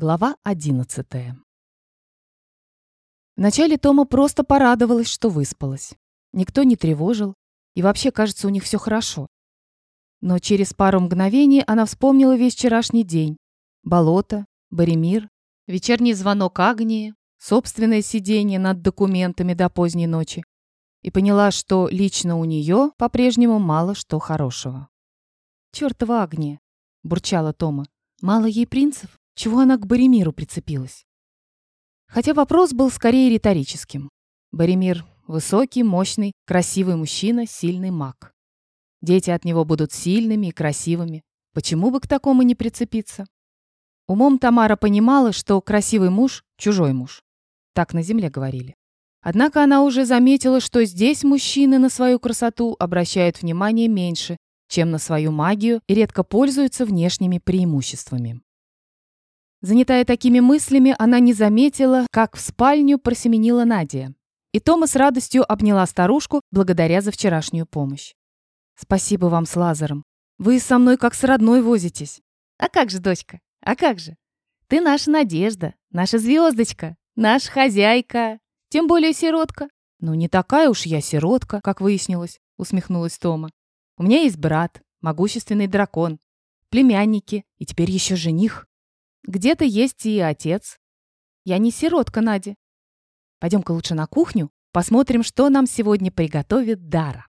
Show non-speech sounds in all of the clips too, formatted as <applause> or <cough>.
Глава одиннадцатая. Вначале Тома просто порадовалась, что выспалась. Никто не тревожил, и вообще, кажется, у них все хорошо. Но через пару мгновений она вспомнила весь вчерашний день. Болото, Боремир, вечерний звонок Агнии, собственное сидение над документами до поздней ночи и поняла, что лично у нее по-прежнему мало что хорошего. «Чёртова Агния!» – бурчала Тома. «Мало ей принцев? Чего она к Боремиру прицепилась?» Хотя вопрос был скорее риторическим. Боремир – высокий, мощный, красивый мужчина, сильный маг. Дети от него будут сильными и красивыми. Почему бы к такому не прицепиться? Умом Тамара понимала, что красивый муж – чужой муж. Так на земле говорили. Однако она уже заметила, что здесь мужчины на свою красоту обращают внимание меньше, чем на свою магию и редко пользуются внешними преимуществами. Занятая такими мыслями, она не заметила, как в спальню просеменила Надя. И Тома с радостью обняла старушку благодаря за вчерашнюю помощь. «Спасибо вам с Лазаром. Вы со мной как с родной возитесь». «А как же, дочка? А как же? Ты наша надежда, наша звездочка, наша хозяйка, тем более сиротка». «Ну, не такая уж я сиротка, как выяснилось», — усмехнулась Тома. «У меня есть брат, могущественный дракон, племянники и теперь еще жених. Где-то есть и отец. Я не сиротка, Надя. Пойдем-ка лучше на кухню, посмотрим, что нам сегодня приготовит Дара.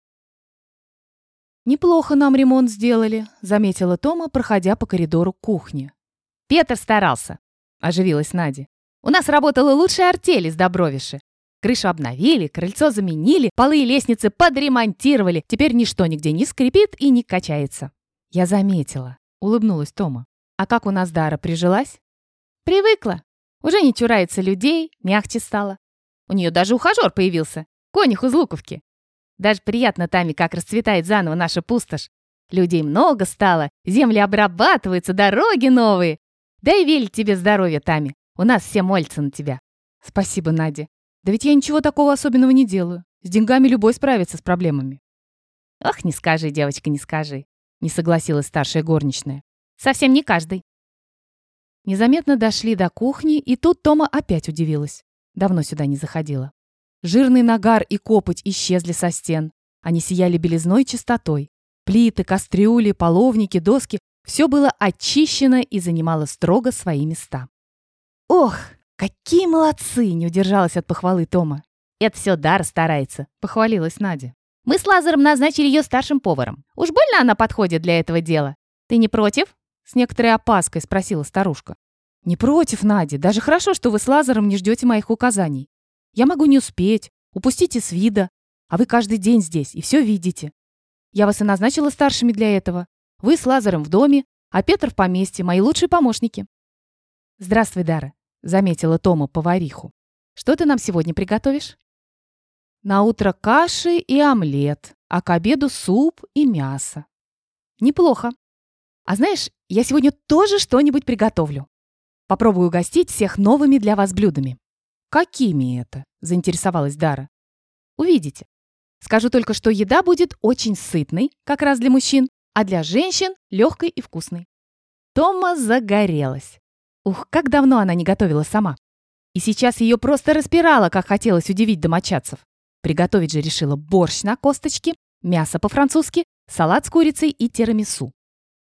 «Неплохо нам ремонт сделали», — заметила Тома, проходя по коридору кухни. «Петр старался», — оживилась Надя. «У нас работала лучшая артель из Добровиши. Крышу обновили, крыльцо заменили, полы и лестницы подремонтировали. Теперь ничто нигде не скрипит и не качается». «Я заметила», — улыбнулась Тома. А как у нас Дара прижилась? Привыкла. Уже не чурается людей, мягче стала. У нее даже ухажер появился. Конюх из Луковки. Даже приятно Тами, как расцветает заново наша пустошь. Людей много стало, земли обрабатываются, дороги новые. Дай вель тебе здоровья, Тами. У нас все молятся на тебя. Спасибо, Надя. Да ведь я ничего такого особенного не делаю. С деньгами любой справится с проблемами. Ох, не скажи, девочка, не скажи. Не согласилась старшая горничная. Совсем не каждый. Незаметно дошли до кухни, и тут Тома опять удивилась. Давно сюда не заходила. Жирный нагар и копоть исчезли со стен. Они сияли белизной чистотой. Плиты, кастрюли, половники, доски — все было очищено и занимало строго свои места. «Ох, какие молодцы!» — не удержалась от похвалы Тома. «Это все Дар старается», — похвалилась Надя. «Мы с Лазаром назначили ее старшим поваром. Уж больно она подходит для этого дела. Ты не против?» С некоторой опаской спросила старушка. «Не против, Надя. Даже хорошо, что вы с Лазаром не ждете моих указаний. Я могу не успеть, упустить из вида, а вы каждый день здесь и все видите. Я вас и назначила старшими для этого. Вы с Лазаром в доме, а Петр в поместье, мои лучшие помощники». «Здравствуй, Дара», — заметила Тома повариху. «Что ты нам сегодня приготовишь?» «На утро каши и омлет, а к обеду суп и мясо». «Неплохо. А знаешь, я сегодня тоже что-нибудь приготовлю. Попробую угостить всех новыми для вас блюдами». «Какими это?» – заинтересовалась Дара. «Увидите. Скажу только, что еда будет очень сытной, как раз для мужчин, а для женщин – легкой и вкусной». Тома загорелась. Ух, как давно она не готовила сама. И сейчас ее просто распирало, как хотелось удивить домочадцев. Приготовить же решила борщ на косточке, мясо по-французски, салат с курицей и тирамису.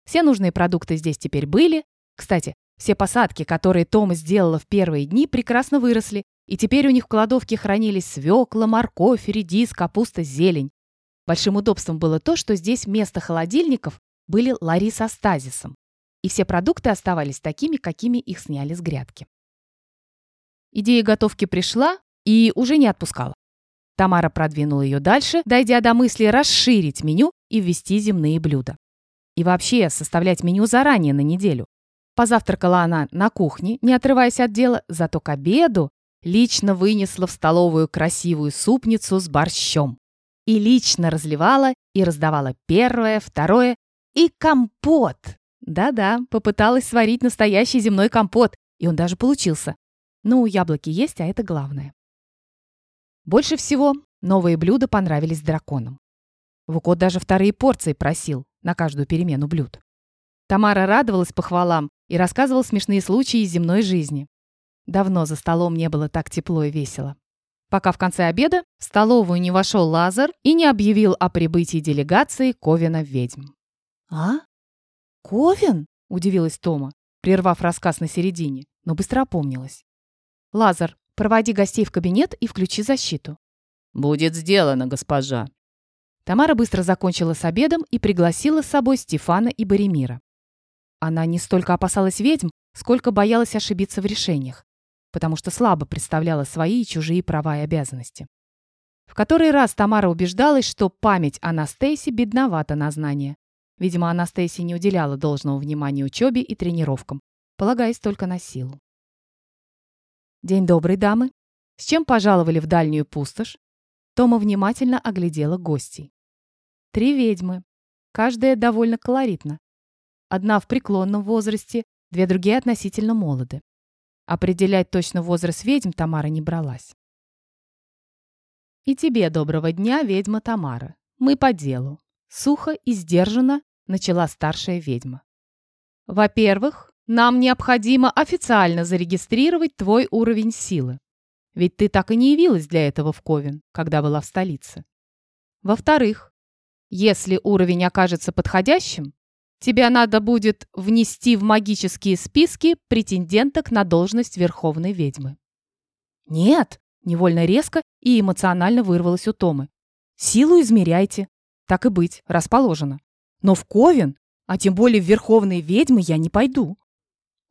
Все нужные продукты здесь теперь были. Кстати, все посадки, которые Тома сделала в первые дни, прекрасно выросли, и теперь у них в кладовке хранились свекла, морковь, редис, капуста, зелень. Большим удобством было то, что здесь вместо холодильников были лари со стазисом, и все продукты оставались такими, какими их сняли с грядки. Идея готовки пришла и уже не отпускала. Тамара продвинула ее дальше, дойдя до мысли расширить меню и ввести земные блюда. И вообще составлять меню заранее на неделю. Позавтракала она на кухне, не отрываясь от дела, зато к обеду лично вынесла в столовую красивую супницу с борщом. И лично разливала и раздавала первое, второе и компот. Да-да, попыталась сварить настоящий земной компот, и он даже получился. Ну, яблоки есть, а это главное. Больше всего новые блюда понравились драконам. Вукот даже вторые порции просил на каждую перемену блюд. Тамара радовалась похвалам и рассказывала смешные случаи из земной жизни. Давно за столом не было так тепло и весело. Пока в конце обеда в столовую не вошел Лазар и не объявил о прибытии делегации Ковина ведьм. «А? Ковен?» – удивилась Тома, прервав рассказ на середине, но быстро опомнилась. «Лазар, проводи гостей в кабинет и включи защиту». «Будет сделано, госпожа». Тамара быстро закончила с обедом и пригласила с собой Стефана и Боремира. Она не столько опасалась ведьм, сколько боялась ошибиться в решениях, потому что слабо представляла свои и чужие права и обязанности. В который раз Тамара убеждалась, что память Анастейси бедновата на знания. Видимо, Анастейси не уделяла должного внимания учебе и тренировкам, полагаясь только на силу. «День добрый, дамы. С чем пожаловали в дальнюю пустошь?» Тома внимательно оглядела гостей. Три ведьмы. Каждая довольно колоритна. Одна в преклонном возрасте, две другие относительно молоды. Определять точно возраст ведьм Тамара не бралась. «И тебе доброго дня, ведьма Тамара. Мы по делу». Сухо и сдержанно начала старшая ведьма. «Во-первых, нам необходимо официально зарегистрировать твой уровень силы. Ведь ты так и не явилась для этого в Ковен, когда была в столице. Во-вторых, если уровень окажется подходящим, Тебя надо будет внести в магические списки претенденток на должность Верховной ведьмы». «Нет!» — невольно резко и эмоционально вырвалось у Томы. «Силу измеряйте. Так и быть, расположено. Но в Ковен, а тем более в Верховные ведьмы, я не пойду».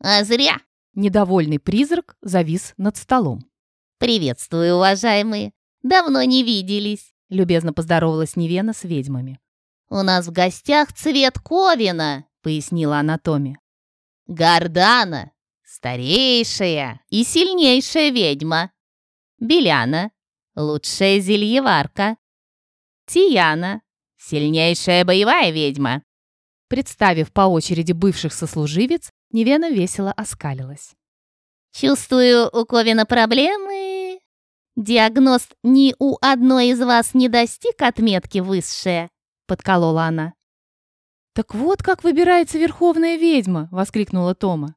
«А зря!» — недовольный призрак завис над столом. «Приветствую, уважаемые! Давно не виделись!» — любезно поздоровалась Невена с ведьмами. «У нас в гостях цвет Ковина», — пояснила Анатоми. «Гордана, старейшая и сильнейшая ведьма. Беляна, лучшая зельеварка. Тияна, сильнейшая боевая ведьма». Представив по очереди бывших сослуживец, Невена весело оскалилась. «Чувствую, у Ковина проблемы. Диагност ни у одной из вас не достиг отметки высшая подколола она. «Так вот как выбирается верховная ведьма!» — воскликнула Тома.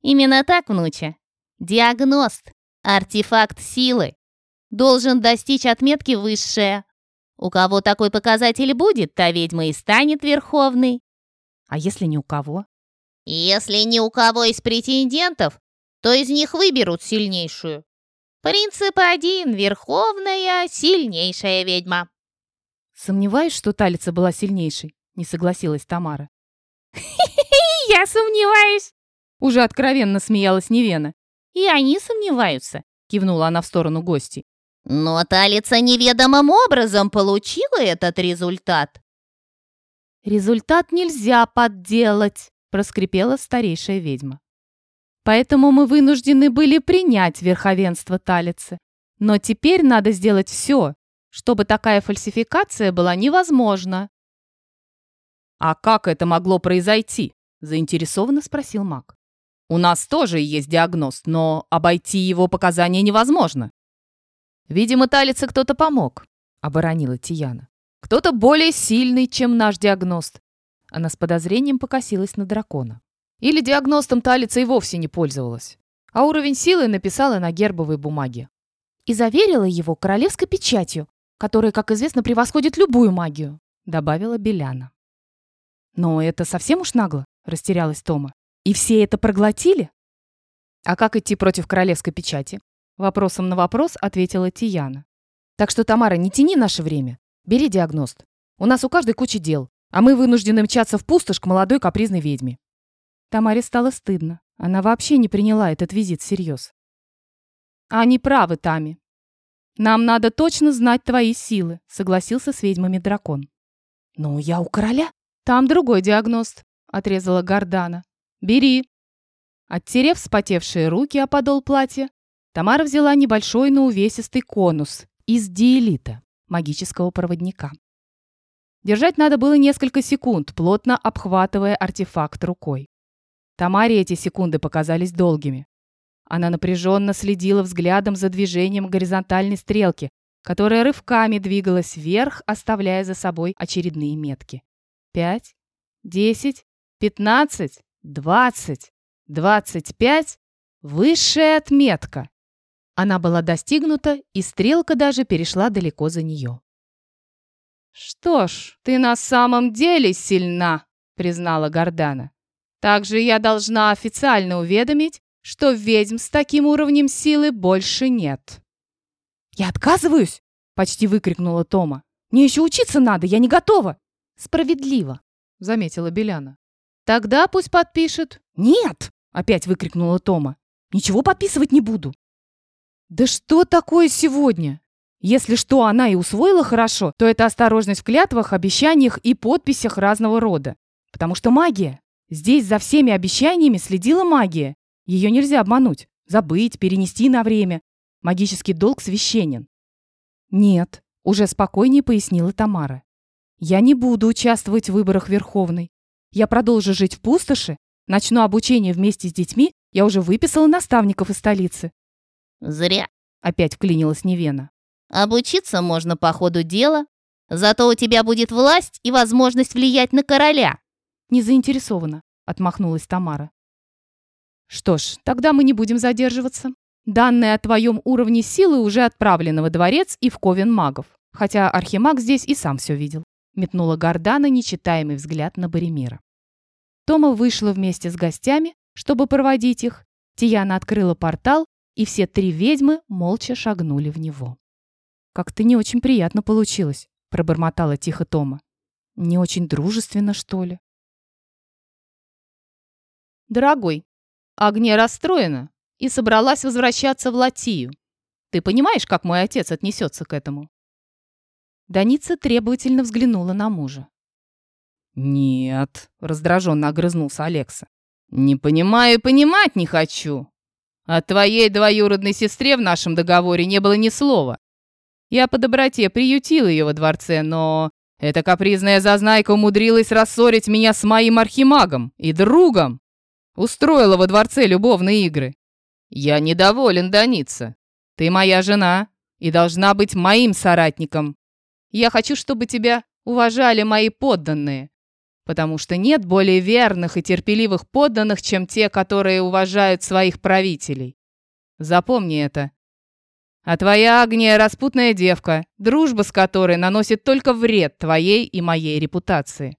«Именно так, внуча. Диагност, артефакт силы, должен достичь отметки высшая. У кого такой показатель будет, та ведьма и станет верховной. А если ни у кого? Если ни у кого из претендентов, то из них выберут сильнейшую. Принцип один – верховная, сильнейшая ведьма. «Сомневаюсь, что Талица была сильнейшей», — не согласилась Тамара. <laughs> «Я сомневаюсь!» Уже откровенно смеялась Невена. «И они сомневаются», — кивнула она в сторону гостей. «Но Талица неведомым образом получила этот результат». «Результат нельзя подделать», — проскрипела старейшая ведьма. «Поэтому мы вынуждены были принять верховенство Талицы. Но теперь надо сделать все, чтобы такая фальсификация была невозможна. «А как это могло произойти?» – заинтересованно спросил маг. «У нас тоже есть диагност, но обойти его показания невозможно». «Видимо, Талице кто-то помог», – оборонила Тияна. «Кто-то более сильный, чем наш диагност». Она с подозрением покосилась на дракона. Или диагностом Талица и вовсе не пользовалась, а уровень силы написала на гербовой бумаге. И заверила его королевской печатью, которая, как известно, превосходит любую магию», — добавила Беляна. «Но это совсем уж нагло», — растерялась Тома. «И все это проглотили?» «А как идти против королевской печати?» Вопросом на вопрос ответила Тияна. «Так что, Тамара, не тяни наше время. Бери диагност. У нас у каждой куча дел, а мы вынуждены мчаться в пустошь к молодой капризной ведьме». Тамаре стало стыдно. Она вообще не приняла этот визит всерьез. «Они правы, Тами», «Нам надо точно знать твои силы», — согласился с ведьмами дракон. «Ну, я у короля?» «Там другой диагност», — отрезала Гордана. «Бери». Оттерев вспотевшие руки о подол платья, Тамара взяла небольшой, но увесистый конус из диэлита, магического проводника. Держать надо было несколько секунд, плотно обхватывая артефакт рукой. Тамаре эти секунды показались долгими. Она напряженно следила взглядом за движением горизонтальной стрелки, которая рывками двигалась вверх, оставляя за собой очередные метки. Пять, десять, Пятнадцать, двадцать, двадцать пять — высшая отметка. Она была достигнута, и стрелка даже перешла далеко за нее. «Что ж, ты на самом деле сильна», — признала Гордана. «Также я должна официально уведомить, что ведьм с таким уровнем силы больше нет». «Я отказываюсь!» — почти выкрикнула Тома. «Мне еще учиться надо, я не готова!» «Справедливо», — заметила Беляна. «Тогда пусть подпишет». «Нет!» — опять выкрикнула Тома. «Ничего подписывать не буду». «Да что такое сегодня?» Если что она и усвоила хорошо, то это осторожность в клятвах, обещаниях и подписях разного рода. Потому что магия. Здесь за всеми обещаниями следила магия. Ее нельзя обмануть, забыть, перенести на время. Магический долг священен. Нет, уже спокойнее пояснила Тамара. Я не буду участвовать в выборах Верховной. Я продолжу жить в пустоши, начну обучение вместе с детьми, я уже выписала наставников из столицы. Зря. Опять вклинилась Невена. Обучиться можно по ходу дела, зато у тебя будет власть и возможность влиять на короля. Не заинтересована, отмахнулась Тамара. Что ж, тогда мы не будем задерживаться. Данные о твоем уровне силы уже отправлены во дворец и в ковен магов. Хотя архимаг здесь и сам все видел. Метнула Гордана нечитаемый взгляд на Боремира. Тома вышла вместе с гостями, чтобы проводить их. Тияна открыла портал, и все три ведьмы молча шагнули в него. «Как-то не очень приятно получилось», — пробормотала тихо Тома. «Не очень дружественно, что ли?» «Дорогой, Агния расстроена и собралась возвращаться в Латию. Ты понимаешь, как мой отец отнесется к этому?» Даница требовательно взглянула на мужа. «Нет», — раздраженно огрызнулся Алекса. «Не понимаю и понимать не хочу. О твоей двоюродной сестре в нашем договоре не было ни слова. Я по доброте приютил ее во дворце, но эта капризная зазнайка умудрилась рассорить меня с моим архимагом и другом. Устроила во дворце любовные игры. Я недоволен, Даница. Ты моя жена и должна быть моим соратником. Я хочу, чтобы тебя уважали мои подданные, потому что нет более верных и терпеливых подданных, чем те, которые уважают своих правителей. Запомни это а твоя Агния распутная девка, дружба с которой наносит только вред твоей и моей репутации.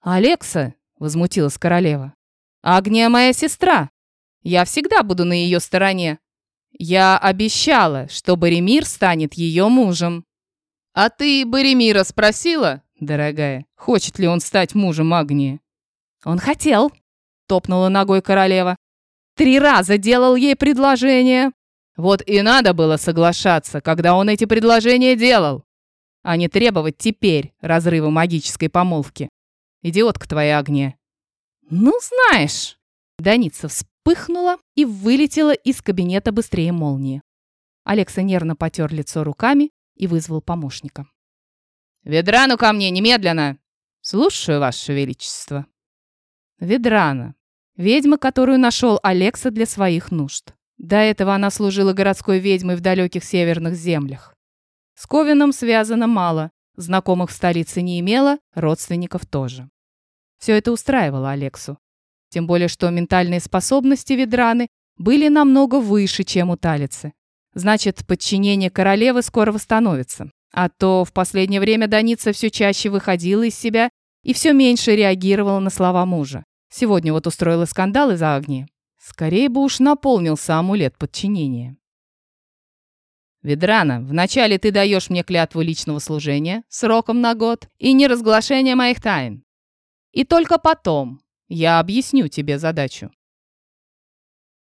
Алекса, возмутилась королева. Агния моя сестра. Я всегда буду на ее стороне. Я обещала, что Боремир станет ее мужем. А ты Боремира спросила, дорогая, хочет ли он стать мужем Агнии? Он хотел, топнула ногой королева. Три раза делал ей предложение, вот и надо было соглашаться, когда он эти предложения делал, а не требовать теперь разрыва магической помолвки. Идиотка твоя огне. Ну, знаешь. Даница вспыхнула и вылетела из кабинета быстрее молнии. Алекса нервно потер лицо руками и вызвал помощника. «Ведрану ко мне немедленно!» «Слушаю, Ваше Величество». Ведрана. Ведьма, которую нашел Алекса для своих нужд. До этого она служила городской ведьмой в далеких северных землях. С Ковином связано мало, знакомых в столице не имела, родственников тоже. Все это устраивало Алексу. Тем более, что ментальные способности Ведраны были намного выше, чем у Талицы. Значит, подчинение королевы скоро восстановится. А то в последнее время Даница все чаще выходила из себя и все меньше реагировала на слова мужа. Сегодня вот устроила скандал из-за Агнии. Скорее бы уж наполнился амулет подчинения. Ведрана, вначале ты даешь мне клятву личного служения сроком на год и неразглашения моих тайн. И только потом я объясню тебе задачу.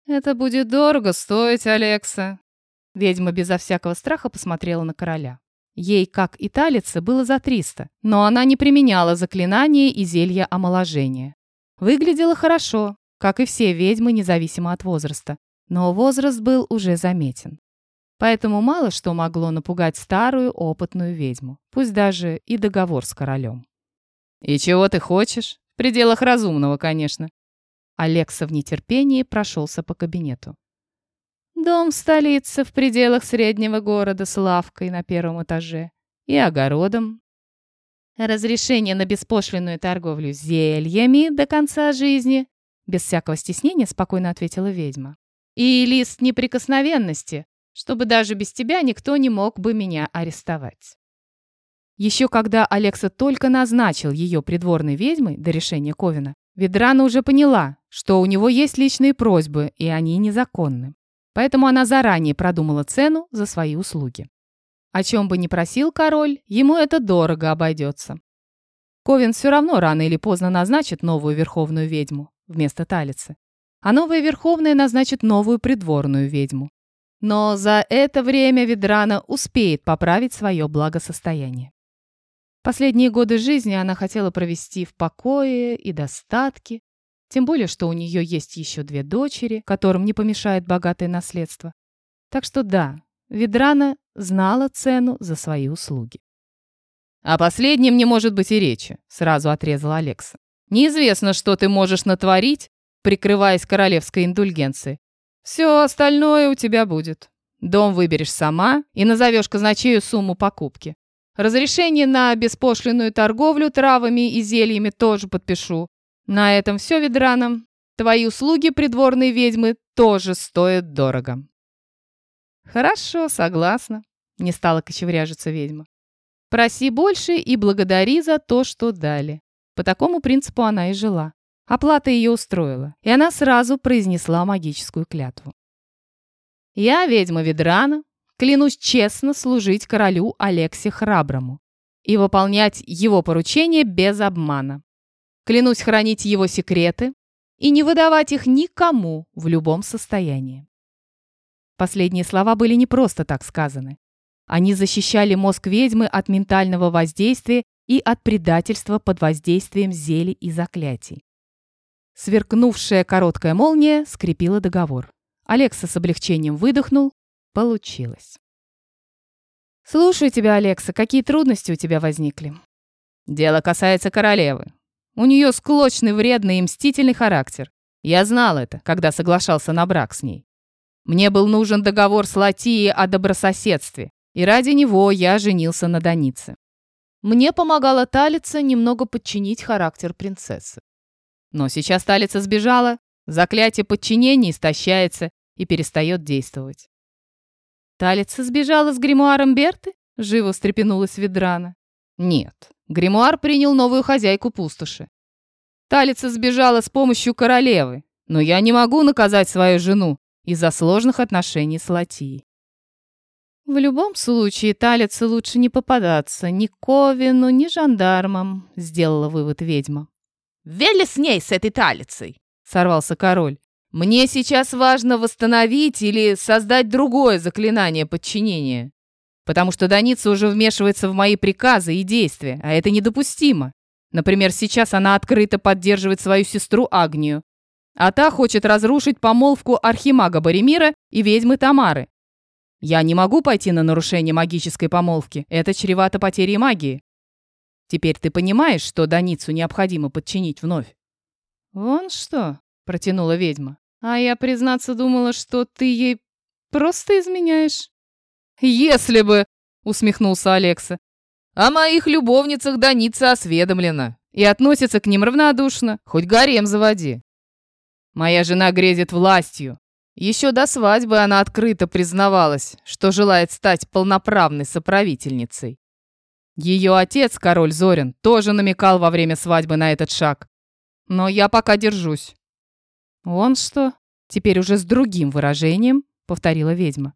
Это будет дорого стоить, Алекса. Ведьма безо всякого страха посмотрела на короля. Ей, как и талице, было за триста, но она не применяла заклинания и зелья омоложения. Выглядела хорошо, как и все ведьмы, независимо от возраста. Но возраст был уже заметен. Поэтому мало что могло напугать старую опытную ведьму, пусть даже и договор с королем. «И чего ты хочешь? В пределах разумного, конечно». Алекса в нетерпении прошелся по кабинету. Дом в столице в пределах среднего города с лавкой на первом этаже и огородом. Разрешение на беспошлинную торговлю зельями до конца жизни, без всякого стеснения спокойно ответила ведьма. И лист неприкосновенности, чтобы даже без тебя никто не мог бы меня арестовать. Еще когда Алекса только назначил ее придворной ведьмой до решения Ковина, Ведрана уже поняла, что у него есть личные просьбы, и они незаконны. Поэтому она заранее продумала цену за свои услуги. О чем бы ни просил король, ему это дорого обойдется. Ковин все равно рано или поздно назначит новую верховную ведьму вместо Талицы. А новая верховная назначит новую придворную ведьму. Но за это время Ведрана успеет поправить свое благосостояние. Последние годы жизни она хотела провести в покое и достатке, тем более, что у нее есть еще две дочери, которым не помешает богатое наследство. Так что да, Ведрана знала цену за свои услуги. «О последнем не может быть и речи», — сразу отрезал Алекса. «Неизвестно, что ты можешь натворить, прикрываясь королевской индульгенцией. Все остальное у тебя будет. Дом выберешь сама и назовешь казначею сумму покупки. Разрешение на беспошлинную торговлю травами и зельями тоже подпишу. На этом все, Ведрана. Твои услуги придворной ведьмы тоже стоят дорого. Хорошо, согласна. Не стала кочевряжиться ведьма. Проси больше и благодари за то, что дали. По такому принципу она и жила. Оплата ее устроила, и она сразу произнесла магическую клятву. «Я, ведьма Ведрана, клянусь честно служить королю Алексе Храброму и выполнять его поручения без обмана. Клянусь хранить его секреты и не выдавать их никому в любом состоянии». Последние слова были не просто так сказаны. Они защищали мозг ведьмы от ментального воздействия и от предательства под воздействием зелий и заклятий. Сверкнувшая короткая молния скрепила договор. Алекса с облегчением выдохнул. Получилось. «Слушаю тебя, Алекса. Какие трудности у тебя возникли?» «Дело касается королевы. У нее склочный, вредный и мстительный характер. Я знал это, когда соглашался на брак с ней. Мне был нужен договор с Латией о добрососедстве, и ради него я женился на Данице. Мне помогала Талица немного подчинить характер принцессы. Но сейчас Талица сбежала, заклятие подчинения истощается и перестает действовать. Талица сбежала с гримуаром Берты? Живо встрепенулась Ведрана. Нет, гримуар принял новую хозяйку пустоши. Талица сбежала с помощью королевы, но я не могу наказать свою жену из-за сложных отношений с Латией. В любом случае, Талице лучше не попадаться ни Ковину, ни жандармам, сделала вывод ведьма. Вели с ней, с этой талицей!» — сорвался король. «Мне сейчас важно восстановить или создать другое заклинание подчинения, потому что Даница уже вмешивается в мои приказы и действия, а это недопустимо. Например, сейчас она открыто поддерживает свою сестру Агнию, а та хочет разрушить помолвку архимага Боремира и ведьмы Тамары. Я не могу пойти на нарушение магической помолвки, это чревато потерей магии. Теперь ты понимаешь, что Даницу необходимо подчинить вновь?» «Вон что», — протянула ведьма. «А я, признаться, думала, что ты ей просто изменяешь». «Если бы!» — усмехнулся Алекса. «О моих любовницах Даница осведомлена и относится к ним равнодушно, хоть гарем заводи. Моя жена грезит властью. Еще до свадьбы она открыто признавалась, что желает стать полноправной соправительницей. Ее отец, король Зорин, тоже намекал во время свадьбы на этот шаг. Но я пока держусь. «Он что?» Теперь уже с другим выражением, повторила ведьма.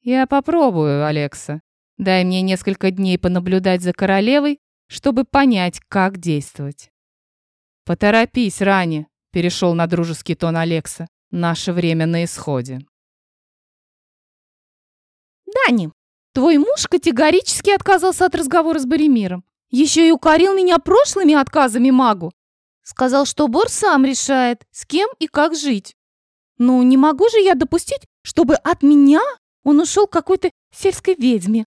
«Я попробую, Алекса. Дай мне несколько дней понаблюдать за королевой, чтобы понять, как действовать». «Поторопись, Рани», — перешел на дружеский тон Алекса. «Наше время на исходе». «Дани, Твой муж категорически отказался от разговора с Боремиром. Еще и укорил меня прошлыми отказами магу. Сказал, что Бор сам решает, с кем и как жить. Ну, не могу же я допустить, чтобы от меня он ушел к какой-то сельской ведьме.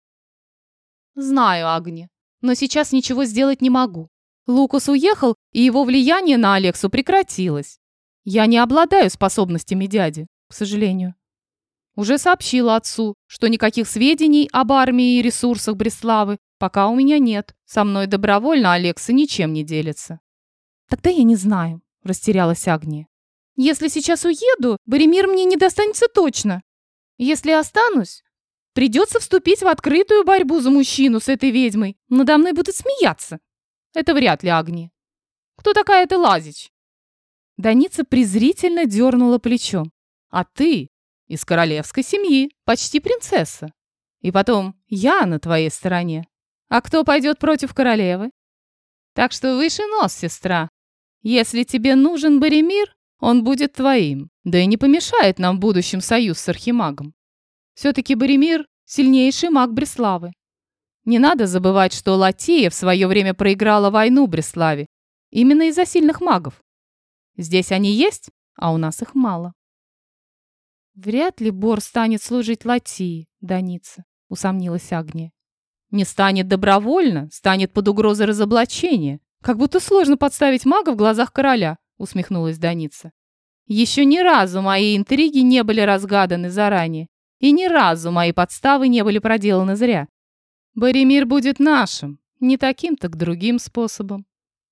Знаю, Агни, но сейчас ничего сделать не могу. Лукас уехал, и его влияние на Алексу прекратилось. Я не обладаю способностями дяди, к сожалению. Уже сообщила отцу, что никаких сведений об армии и ресурсах Бреславы Пока у меня нет. Со мной добровольно Алекса ничем не делится. Тогда я не знаю, растерялась Агния. Если сейчас уеду, Боремир мне не достанется точно. Если останусь, придется вступить в открытую борьбу за мужчину с этой ведьмой. Надо мной будут смеяться. Это вряд ли Агния. Кто такая эта Лазич? Даница презрительно дернула плечом. А ты из королевской семьи, почти принцесса. И потом, я на твоей стороне. А кто пойдет против королевы? Так что выше нос, сестра. Если тебе нужен Боремир, он будет твоим. Да и не помешает нам в будущем союз с архимагом. Все-таки Боремир – сильнейший маг Бреславы. Не надо забывать, что Латия в свое время проиграла войну Бреславе. Именно из-за сильных магов. Здесь они есть, а у нас их мало. Вряд ли Бор станет служить Латии, Даница, усомнилась Агния. Не станет добровольно, станет под угрозой разоблачения. Как будто сложно подставить мага в глазах короля, усмехнулась Даница. Еще ни разу мои интриги не были разгаданы заранее, и ни разу мои подставы не были проделаны зря. Боремир будет нашим, не таким, так другим способом.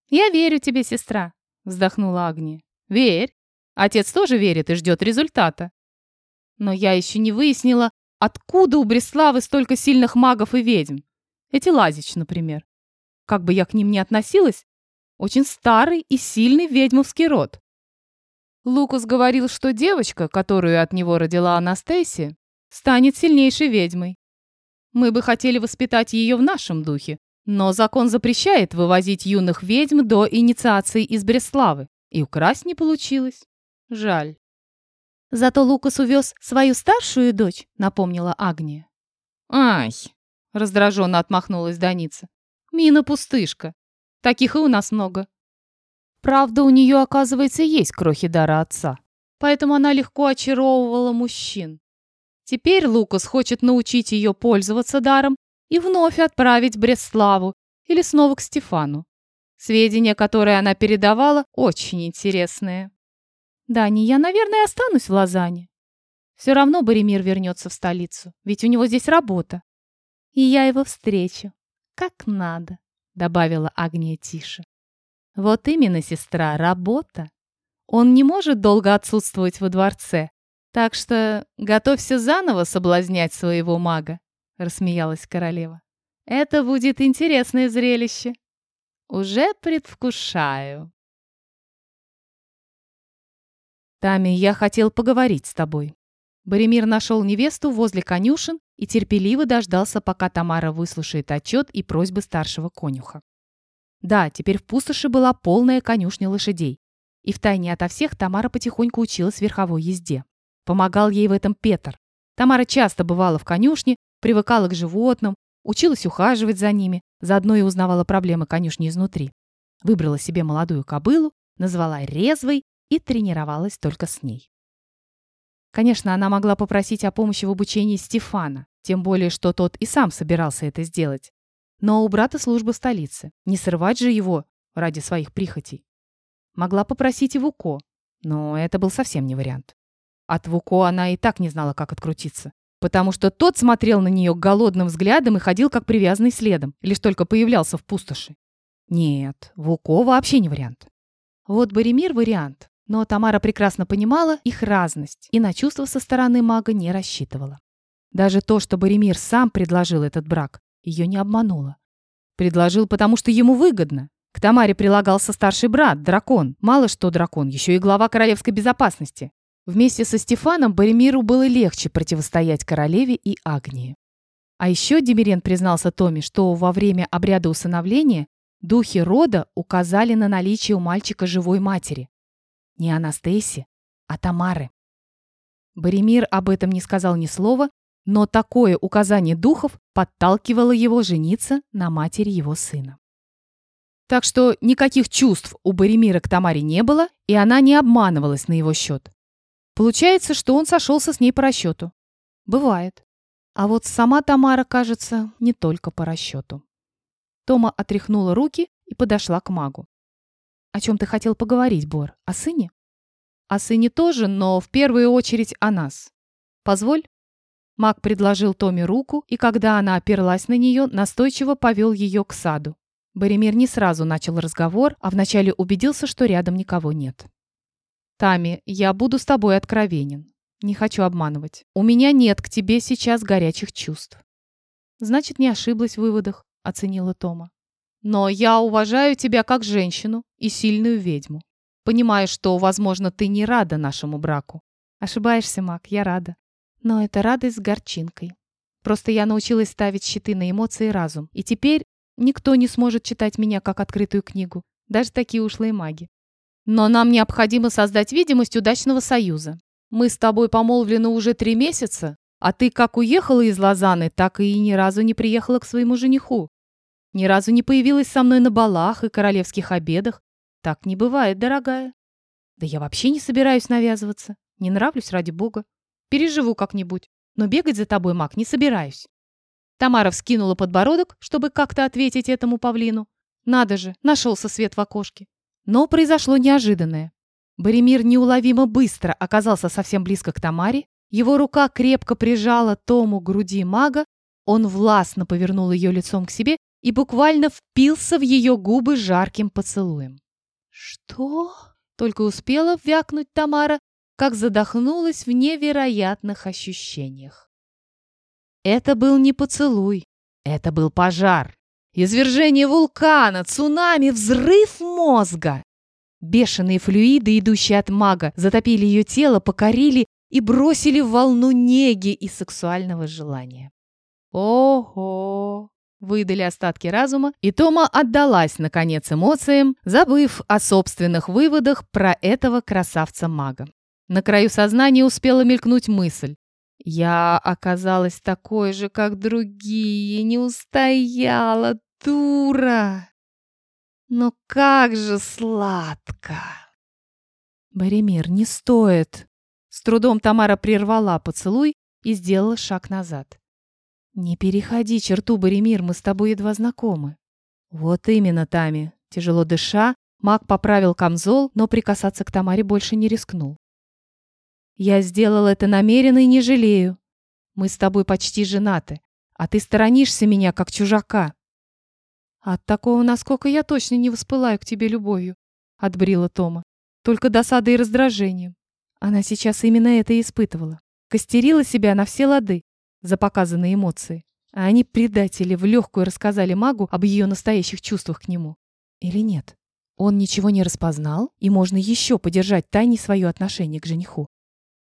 Я верю тебе, сестра, вздохнула Агния. «Верь. Отец тоже верит и ждет результата. Но я еще не выяснила, откуда у Бреславы столько сильных магов и ведьм. Эти Лазич, например. Как бы я к ним ни относилась, очень старый и сильный ведьмовский род. Лукас говорил, что девочка, которую от него родила Анастасия, станет сильнейшей ведьмой. Мы бы хотели воспитать ее в нашем духе, но закон запрещает вывозить юных ведьм до инициации из Бреславы. И украсть не получилось. Жаль. Зато Лукас увез свою старшую дочь, напомнила Агния. Ай, раздраженно отмахнулась Даница. Мина пустышка. Таких и у нас много. Правда, у нее, оказывается, есть крохи дара отца. Поэтому она легко очаровывала мужчин. Теперь Лукас хочет научить ее пользоваться даром и вновь отправить Бреславу или снова к Стефану. Сведения, которые она передавала, очень интересные. Дани, я, наверное, останусь в Лозанне. Все равно Боремир вернется в столицу, ведь у него здесь работа. И я его встречу, как надо, добавила Агния тише. Вот именно, сестра, работа. Он не может долго отсутствовать во дворце, так что готовься заново соблазнять своего мага, рассмеялась королева. Это будет интересное зрелище. Уже предвкушаю. Тами, я хотел поговорить с тобой. Боремир нашел невесту возле конюшен и терпеливо дождался, пока Тамара выслушает отчет и просьбы старшего конюха. Да, теперь в пустоши была полная конюшня лошадей. И втайне ото всех Тамара потихоньку училась верховой езде. Помогал ей в этом Петр. Тамара часто бывала в конюшне, привыкала к животным, училась ухаживать за ними, заодно и узнавала проблемы конюшни изнутри. Выбрала себе молодую кобылу, назвала резвой и тренировалась только с ней. Конечно, она могла попросить о помощи в обучении Стефана, тем более, что тот и сам собирался это сделать. Но у брата служба в столице. Не срывать же его ради своих прихотей. Могла попросить и Вуко, но это был совсем не вариант. От Вуко она и так не знала, как открутиться потому что тот смотрел на нее голодным взглядом и ходил как привязанный следом, лишь только появлялся в пустоши. Нет, Вуко вообще не вариант. Вот Боремир вариант, но Тамара прекрасно понимала их разность и на чувства со стороны мага не рассчитывала. Даже то, что Боремир сам предложил этот брак, ее не обмануло. Предложил, потому что ему выгодно. К Тамаре прилагался старший брат, дракон. Мало что дракон, еще и глава королевской безопасности. Вместе со Стефаном Боремиру было легче противостоять королеве и Агнии. А еще Демирен признался Томе, что во время обряда усыновления духи рода указали на наличие у мальчика живой матери. Не Анастейси, а Тамары. Боремир об этом не сказал ни слова, но такое указание духов подталкивало его жениться на матери его сына. Так что никаких чувств у Боремира к Тамаре не было, и она не обманывалась на его счет. Получается, что он сошелся с ней по расчету. Бывает. А вот сама Тамара, кажется, не только по расчету. Тома отряхнула руки и подошла к магу. «О чем ты хотел поговорить, Бор? О сыне?» «О сыне тоже, но в первую очередь о нас. Позволь?» Мак предложил Томе руку, и когда она оперлась на нее, настойчиво повел ее к саду. Боремир не сразу начал разговор, а вначале убедился, что рядом никого нет. «Тами, я буду с тобой откровенен. Не хочу обманывать. У меня нет к тебе сейчас горячих чувств». «Значит, не ошиблась в выводах», — оценила Тома. «Но я уважаю тебя как женщину и сильную ведьму. Понимаю, что, возможно, ты не рада нашему браку». «Ошибаешься, Мак, я рада. Но это радость с горчинкой. Просто я научилась ставить щиты на эмоции и разум, и теперь никто не сможет читать меня как открытую книгу, даже такие ушлые маги. Но нам необходимо создать видимость удачного союза. Мы с тобой помолвлены уже три месяца, а ты как уехала из Лозаны, так и ни разу не приехала к своему жениху. Ни разу не появилась со мной на балах и королевских обедах. Так не бывает, дорогая. Да я вообще не собираюсь навязываться. Не нравлюсь ради бога. Переживу как-нибудь, но бегать за тобой, маг, не собираюсь». Тамара вскинула подбородок, чтобы как-то ответить этому павлину. Надо же, нашелся свет в окошке. Но произошло неожиданное. Боремир неуловимо быстро оказался совсем близко к Тамаре, его рука крепко прижала Тому груди мага, он властно повернул ее лицом к себе и буквально впился в ее губы жарким поцелуем. «Что?» — только успела вякнуть Тамара, как задохнулась в невероятных ощущениях. Это был не поцелуй, это был пожар. Извержение вулкана, цунами, взрыв мозга. Бешеные флюиды, идущие от мага, затопили ее тело, покорили и бросили в волну неги и сексуального желания. «Ого!» — выдали остатки разума, и Тома отдалась, наконец, эмоциям, забыв о собственных выводах про этого красавца-мага. На краю сознания успела мелькнуть мысль. Я оказалась такой же, как другие, не устояла, дура. Но как же сладко! Боремир, не стоит. С трудом Тамара прервала поцелуй и сделала шаг назад. Не переходи черту, Боремир, мы с тобой едва знакомы. Вот именно, Тами. Тяжело дыша, маг поправил камзол, но прикасаться к Тамаре больше не рискнул. Я сделал это намеренно и не жалею. Мы с тобой почти женаты, а ты сторонишься меня, как чужака. От такого, насколько я точно не воспылаю к тебе любовью, отбрила Тома. Только досадой и раздражением. Она сейчас именно это и испытывала. Костерила себя на все лады за показанные эмоции. А они, предатели, в легкую рассказали магу об ее настоящих чувствах к нему. Или нет? Он ничего не распознал, и можно еще подержать тайне свое отношение к жениху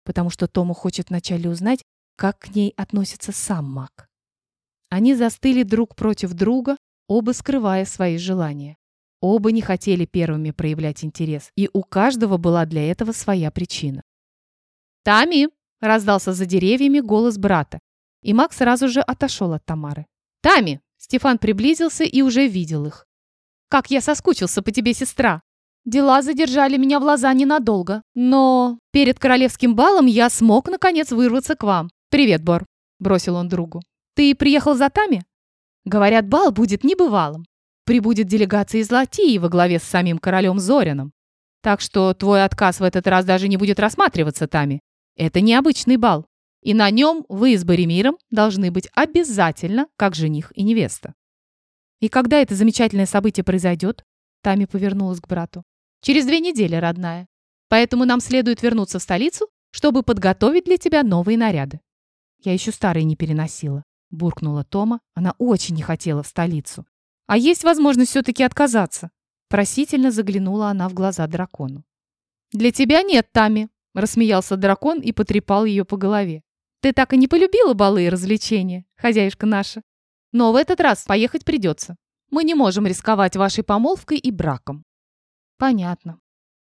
потому что Тома хочет вначале узнать, как к ней относится сам маг. Они застыли друг против друга, оба скрывая свои желания. Оба не хотели первыми проявлять интерес, и у каждого была для этого своя причина. «Тами!» — раздался за деревьями голос брата, и маг сразу же отошел от Тамары. «Тами!» — Стефан приблизился и уже видел их. «Как я соскучился по тебе, сестра!» Дела задержали меня в Лозанне надолго, но перед королевским балом я смог, наконец, вырваться к вам. «Привет, Бор», — бросил он другу. «Ты приехал за Тами?» «Говорят, бал будет небывалым. Прибудет делегация из Латии во главе с самим королем Зорином. Так что твой отказ в этот раз даже не будет рассматриваться, Тами. Это необычный бал, и на нем вы с Боремиром должны быть обязательно, как жених и невеста». «И когда это замечательное событие произойдет?» Тами повернулась к брату. Через две недели, родная. Поэтому нам следует вернуться в столицу, чтобы подготовить для тебя новые наряды. Я еще старые не переносила. Буркнула Тома. Она очень не хотела в столицу. А есть возможность все-таки отказаться? Просительно заглянула она в глаза дракону. «Для тебя нет, Тами», — рассмеялся дракон и потрепал ее по голове. «Ты так и не полюбила балы и развлечения, хозяюшка наша. Но в этот раз поехать придется. Мы не можем рисковать вашей помолвкой и браком. Понятно.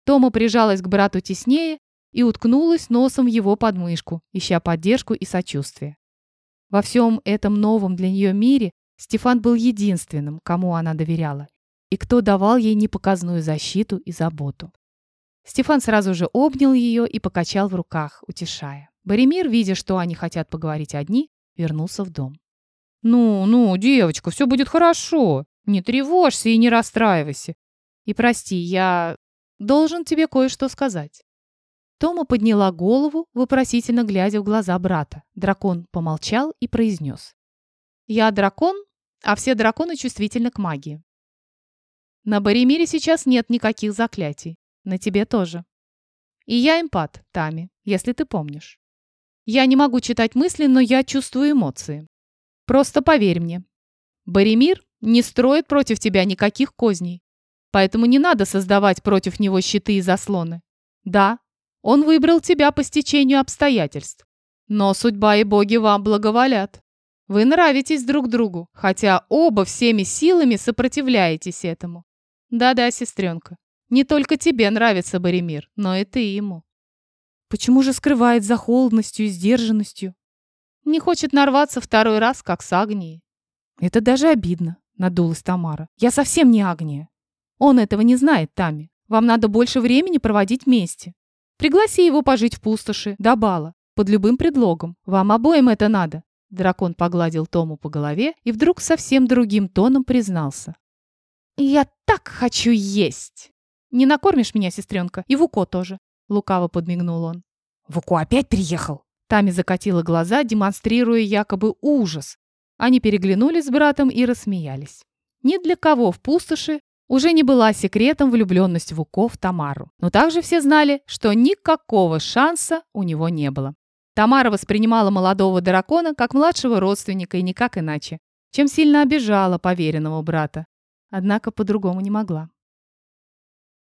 Тома прижалась к брату теснее и уткнулась носом в его подмышку, ища поддержку и сочувствие. Во всем этом новом для нее мире Стефан был единственным, кому она доверяла, и кто давал ей непоказную защиту и заботу. Стефан сразу же обнял ее и покачал в руках, утешая. Боремир, видя, что они хотят поговорить одни, вернулся в дом. «Ну, ну, девочка, все будет хорошо. Не тревожься и не расстраивайся. И прости, я должен тебе кое-что сказать. Тома подняла голову, вопросительно глядя в глаза брата. Дракон помолчал и произнес. «Я дракон, а все драконы чувствительны к магии. На Боремире сейчас нет никаких заклятий. На тебе тоже. И я эмпат, Тами, если ты помнишь. Я не могу читать мысли, но я чувствую эмоции. Просто поверь мне. Боремир не строит против тебя никаких козней. Поэтому не надо создавать против него щиты и заслоны. Да, он выбрал тебя по стечению обстоятельств. Но судьба и боги вам благоволят. Вы нравитесь друг другу, хотя оба всеми силами сопротивляетесь этому. Да-да, сестренка, не только тебе нравится Боремир, но и ты ему. Почему же скрывает за холодностью и сдержанностью? Не хочет нарваться второй раз, как с Агнией. Это даже обидно, надулась Тамара. Я совсем не Агния. Он этого не знает, Тами. Вам надо больше времени проводить вместе. Пригласи его пожить в пустоши, до бала, под любым предлогом. Вам обоим это надо. Дракон погладил Тому по голове и вдруг совсем другим тоном признался. «Я так хочу есть!» «Не накормишь меня, сестренка? И Вуко тоже!» Лукаво подмигнул он. «Вуко опять приехал?» Тами закатила глаза, демонстрируя якобы ужас. Они переглянулись с братом и рассмеялись. Ни для кого в пустоши уже не была секретом влюбленность Вуко в Тамару. Но также все знали, что никакого шанса у него не было. Тамара воспринимала молодого дракона как младшего родственника и никак иначе, чем сильно обижала поверенного брата. Однако по-другому не могла.